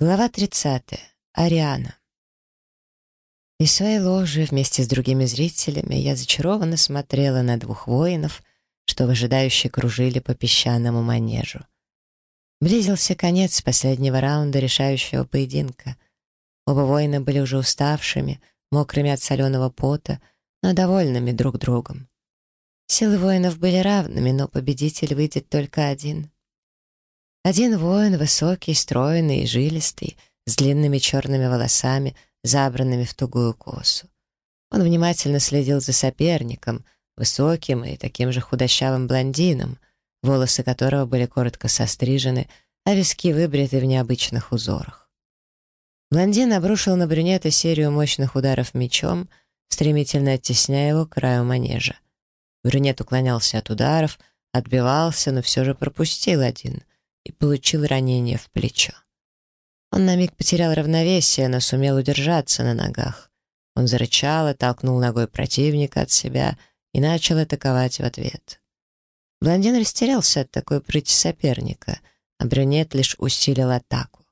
Глава 30. Ариана. Из своей ложи вместе с другими зрителями я зачарованно смотрела на двух воинов, что выжидающе кружили по песчаному манежу. Близился конец последнего раунда решающего поединка. Оба воина были уже уставшими, мокрыми от соленого пота, но довольными друг другом. Силы воинов были равными, но победитель выйдет только один — один воин, высокий, стройный и жилистый, с длинными черными волосами, забранными в тугую косу. Он внимательно следил за соперником, высоким и таким же худощавым блондином, волосы которого были коротко сострижены, а виски выбриты в необычных узорах. Блондин обрушил на брюнета серию мощных ударов мечом, стремительно оттесняя его к краю манежа. Брюнет уклонялся от ударов, отбивался, но все же пропустил один и получил ранение в плечо. Он на миг потерял равновесие, но сумел удержаться на ногах. Он зарычал и толкнул ногой противника от себя и начал атаковать в ответ. Блондин растерялся от такой прыти соперника, а брюнет лишь усилил атаку.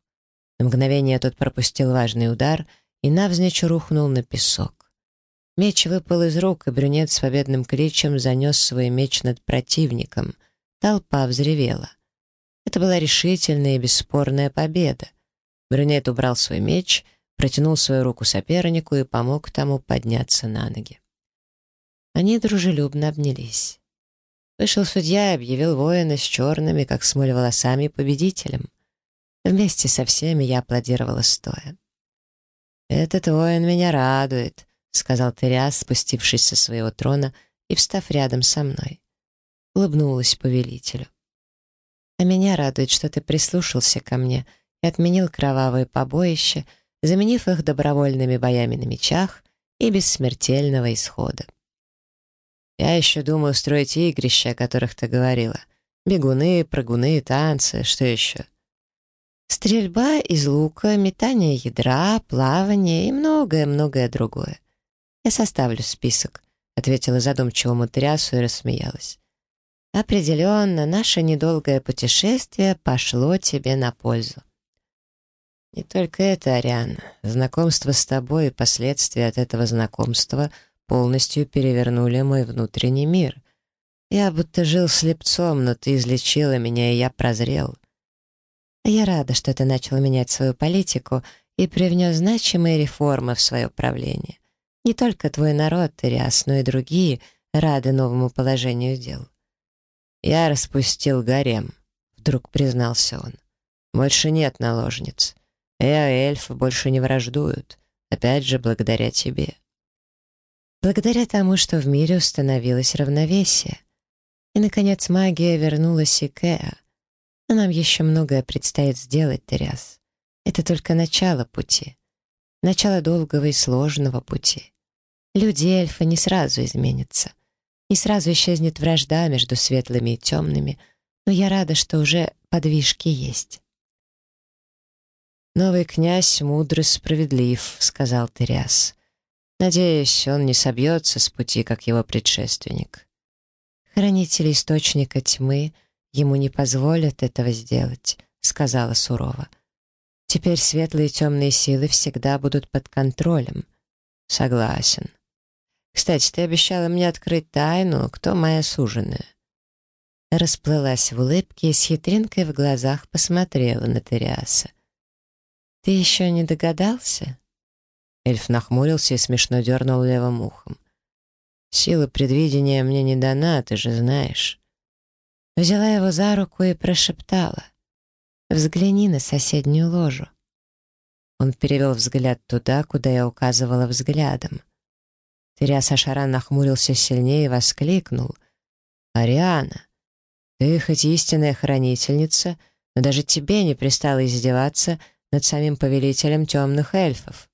На мгновение тот пропустил важный удар и навзничь рухнул на песок. Меч выпал из рук, и брюнет с победным кличем занес свой меч над противником. Толпа взревела. Это была решительная и бесспорная победа. Брюнет убрал свой меч, протянул свою руку сопернику и помог тому подняться на ноги. Они дружелюбно обнялись. Вышел судья и объявил воина с черными, как смоль волосами, победителем. Вместе со всеми я аплодировала стоя. «Этот воин меня радует», — сказал Териас, спустившись со своего трона и встав рядом со мной. Улыбнулась повелителю. А меня радует, что ты прислушался ко мне и отменил кровавые побоища, заменив их добровольными боями на мечах и бессмертельного исхода. Я еще думаю устроить игрища, о которых ты говорила. Бегуны, прыгуны, танцы, что еще? Стрельба из лука, метание ядра, плавание и многое-многое другое. Я составлю список, — ответила задумчивому трясу и рассмеялась. Определенно, наше недолгое путешествие пошло тебе на пользу. Не только это, Ариана. Знакомство с тобой и последствия от этого знакомства полностью перевернули мой внутренний мир. Я будто жил слепцом, но ты излечила меня, и я прозрел. Я рада, что ты начал менять свою политику и привнес значимые реформы в свое правление. Не только твой народ, Ириас, но и другие рады новому положению дел. Я распустил гарем, вдруг признался он. Больше нет наложниц. Эо и эльфы больше не враждуют. Опять же, благодаря тебе. Благодаря тому, что в мире установилось равновесие. И, наконец, магия вернулась и Кеа. Но нам еще многое предстоит сделать, Теряс. Это только начало пути. Начало долгого и сложного пути. Люди и эльфы не сразу изменятся — и сразу исчезнет вражда между светлыми и темными, но я рада, что уже подвижки есть. «Новый князь мудр и справедлив», — сказал Тыряс. «Надеюсь, он не собьется с пути, как его предшественник. Хранители источника тьмы ему не позволят этого сделать», — сказала сурово. «Теперь светлые и темные силы всегда будут под контролем». «Согласен», кстати, ты обещала мне открыть тайну, кто моя суженая». Расплылась в улыбке и с хитринкой в глазах посмотрела на Териаса. «Ты еще не догадался?» Эльф нахмурился и смешно дернул левым ухом. «Сила предвидения мне не дана, ты же знаешь». Взяла его за руку и прошептала. «Взгляни на соседнюю ложу». Он перевел взгляд туда, куда я указывала взглядом. Теряс Ашаран нахмурился сильнее и воскликнул. «Ариана, ты хоть истинная хранительница, но даже тебе не пристало издеваться над самим повелителем темных эльфов».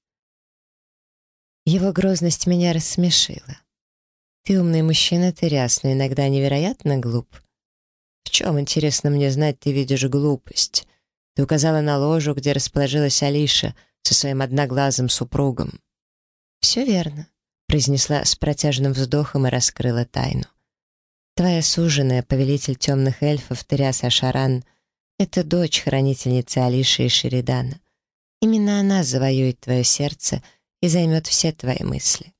Его грозность меня рассмешила. «Ты умный мужчина, Теряс, но иногда невероятно глуп. В чем, интересно мне знать, ты видишь глупость? Ты указала на ложу, где расположилась Алиша со своим одноглазым супругом». «Все верно произнесла с протяжным вздохом и раскрыла тайну. «Твоя суженая, повелитель темных эльфов Теряс Ашаран, это дочь хранительницы Алиши и Шеридана. Именно она завоюет твое сердце и займет все твои мысли».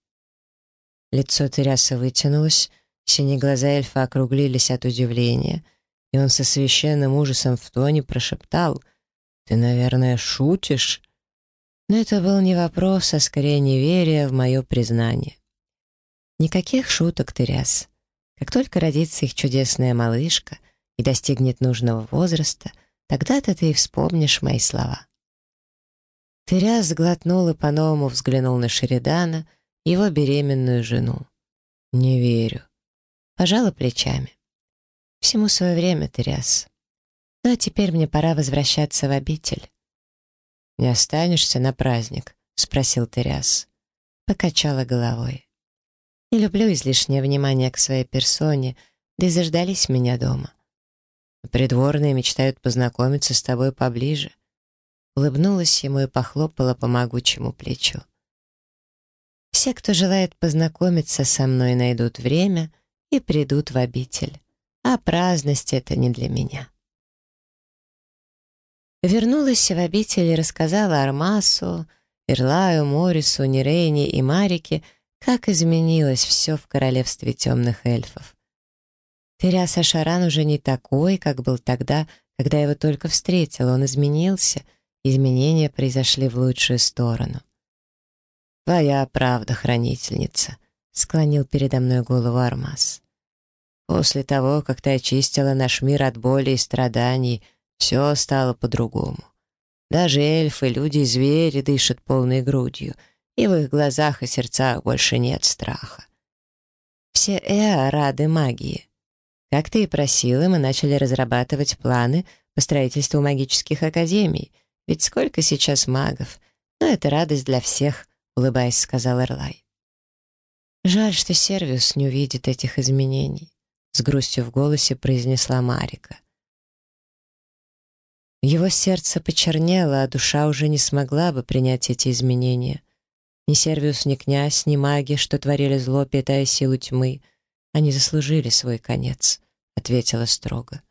Лицо Теряса вытянулось, синие глаза эльфа округлились от удивления, и он со священным ужасом в тоне прошептал «Ты, наверное, шутишь?» Но это был не вопрос, а скорее неверие в мое признание. Никаких шуток, Тыряс. Как только родится их чудесная малышка и достигнет нужного возраста, тогда-то ты и вспомнишь мои слова. Тыряс сглотнул и по-новому взглянул на Шеридана, его беременную жену. «Не верю». Пожала плечами. «Всему свое время, Тыряс. Ну а теперь мне пора возвращаться в обитель». «Не останешься на праздник?» — спросил Теряс. Покачала головой. «Не люблю излишнее внимание к своей персоне, да и заждались меня дома. Придворные мечтают познакомиться с тобой поближе». Улыбнулась ему и похлопала по могучему плечу. «Все, кто желает познакомиться со мной, найдут время и придут в обитель. А праздность — это не для меня». Вернулась в обитель и рассказала Армасу, Ирлаю, Морису, Нирейне и Марике, как изменилось все в королевстве темных эльфов. Теряс Ашаран уже не такой, как был тогда, когда его только встретил. Он изменился, изменения произошли в лучшую сторону. «Твоя правда, хранительница», — склонил передо мной голову Армас. «После того, как ты очистила наш мир от боли и страданий, все стало по-другому. Даже эльфы, люди, звери дышат полной грудью, и в их глазах и сердцах больше нет страха. Все Эа рады магии. Как ты и просила, мы начали разрабатывать планы по строительству магических академий, ведь сколько сейчас магов, но это радость для всех, улыбаясь, сказал Эрлай. Жаль, что сервис не увидит этих изменений, с грустью в голосе произнесла Марика — его сердце почернело, а душа уже не смогла бы принять эти изменения. Ни Сервиус, ни князь, ни маги, что творили зло, питая силу тьмы, они заслужили свой конец, — ответила строго.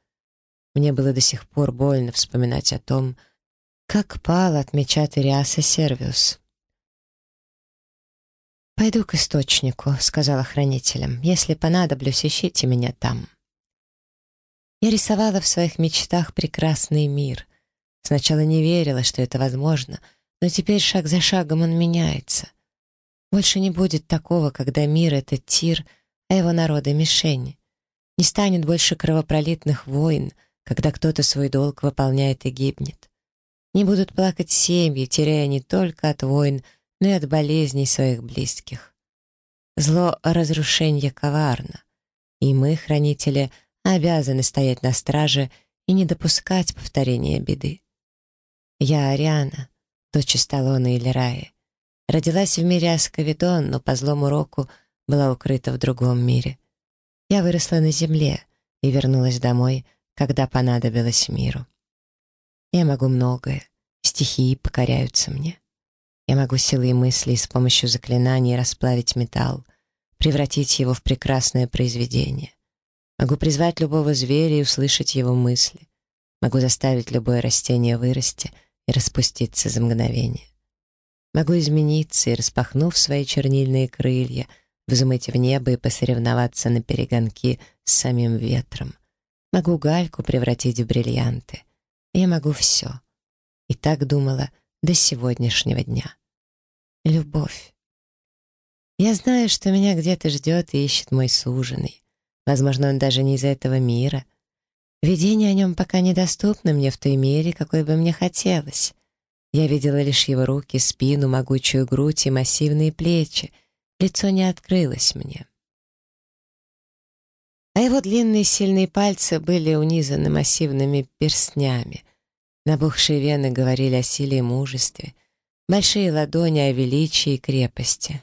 Мне было до сих пор больно вспоминать о том, как пал от меча Тириаса Сервиус. «Пойду к источнику», — сказала хранителям. «Если понадоблюсь, ищите меня там». Я рисовала в своих мечтах прекрасный мир. Сначала не верила, что это возможно, но теперь шаг за шагом он меняется. Больше не будет такого, когда мир — это тир, а его народы — мишени. Не станет больше кровопролитных войн, когда кто-то свой долг выполняет и гибнет. Не будут плакать семьи, теряя не только от войн, но и от болезней своих близких. Зло разрушения коварно, и мы, хранители, обязаны стоять на страже и не допускать повторения беды. Я Ариана, дочь Сталлоне или Раи. Родилась в мире Асковидон, но по злому року была укрыта в другом мире. Я выросла на земле и вернулась домой, когда понадобилось миру. Я могу многое, стихии покоряются мне. Я могу силой мысли с помощью заклинаний расплавить металл, превратить его в прекрасное произведение. Могу призвать любого зверя и услышать его мысли. Могу заставить любое растение вырасти и распуститься за мгновение. Могу измениться и, распахнув свои чернильные крылья, взмыть в небо и посоревноваться на перегонки с самим ветром. Могу гальку превратить в бриллианты. Я могу все. И так думала до сегодняшнего дня. Любовь. Я знаю, что меня где-то ждет и ищет мой суженый. Возможно, он даже не из этого мира. Видение о нем пока недоступно мне в той мере, какой бы мне хотелось. Я видела лишь его руки, спину, могучую грудь и массивные плечи. Лицо не открылось мне. А его длинные сильные пальцы были унизаны массивными перстнями. Набухшие вены говорили о силе и мужестве, большие ладони о величии и крепости.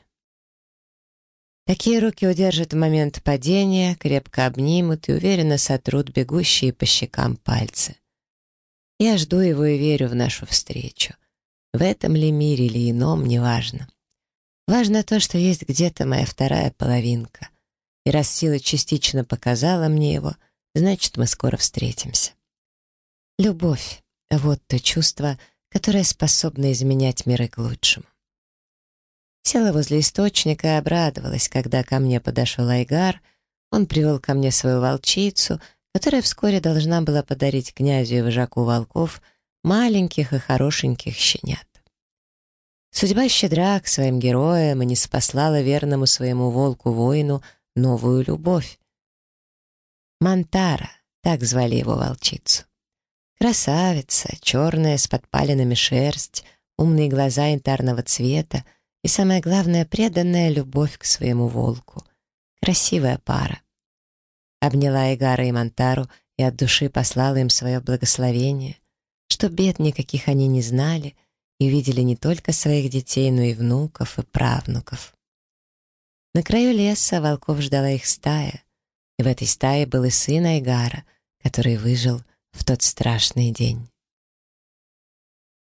Такие руки удержат в момент падения, крепко обнимут и уверенно сотрут бегущие по щекам пальцы. Я жду его и верю в нашу встречу. В этом ли мире или ином, неважно. Важно то, что есть где-то моя вторая половинка. И раз сила частично показала мне его, значит, мы скоро встретимся. Любовь — вот то чувство, которое способно изменять миры к лучшему. Села возле источника и обрадовалась, когда ко мне подошел Айгар. Он привел ко мне свою волчицу, которая вскоре должна была подарить князю и вожаку волков маленьких и хорошеньких щенят. Судьба щедра к своим героям и не спаслала верному своему волку-воину новую любовь. Мантара, так звали его волчицу. Красавица, черная, с подпалинами шерсть, умные глаза янтарного цвета — и самое главное, преданная любовь к своему волку. Красивая пара. Обняла Игара и Монтару и от души послала им свое благословение, что бед никаких они не знали и видели не только своих детей, но и внуков и правнуков. На краю леса волков ждала их стая, и в этой стае был и сын Айгара, который выжил в тот страшный день.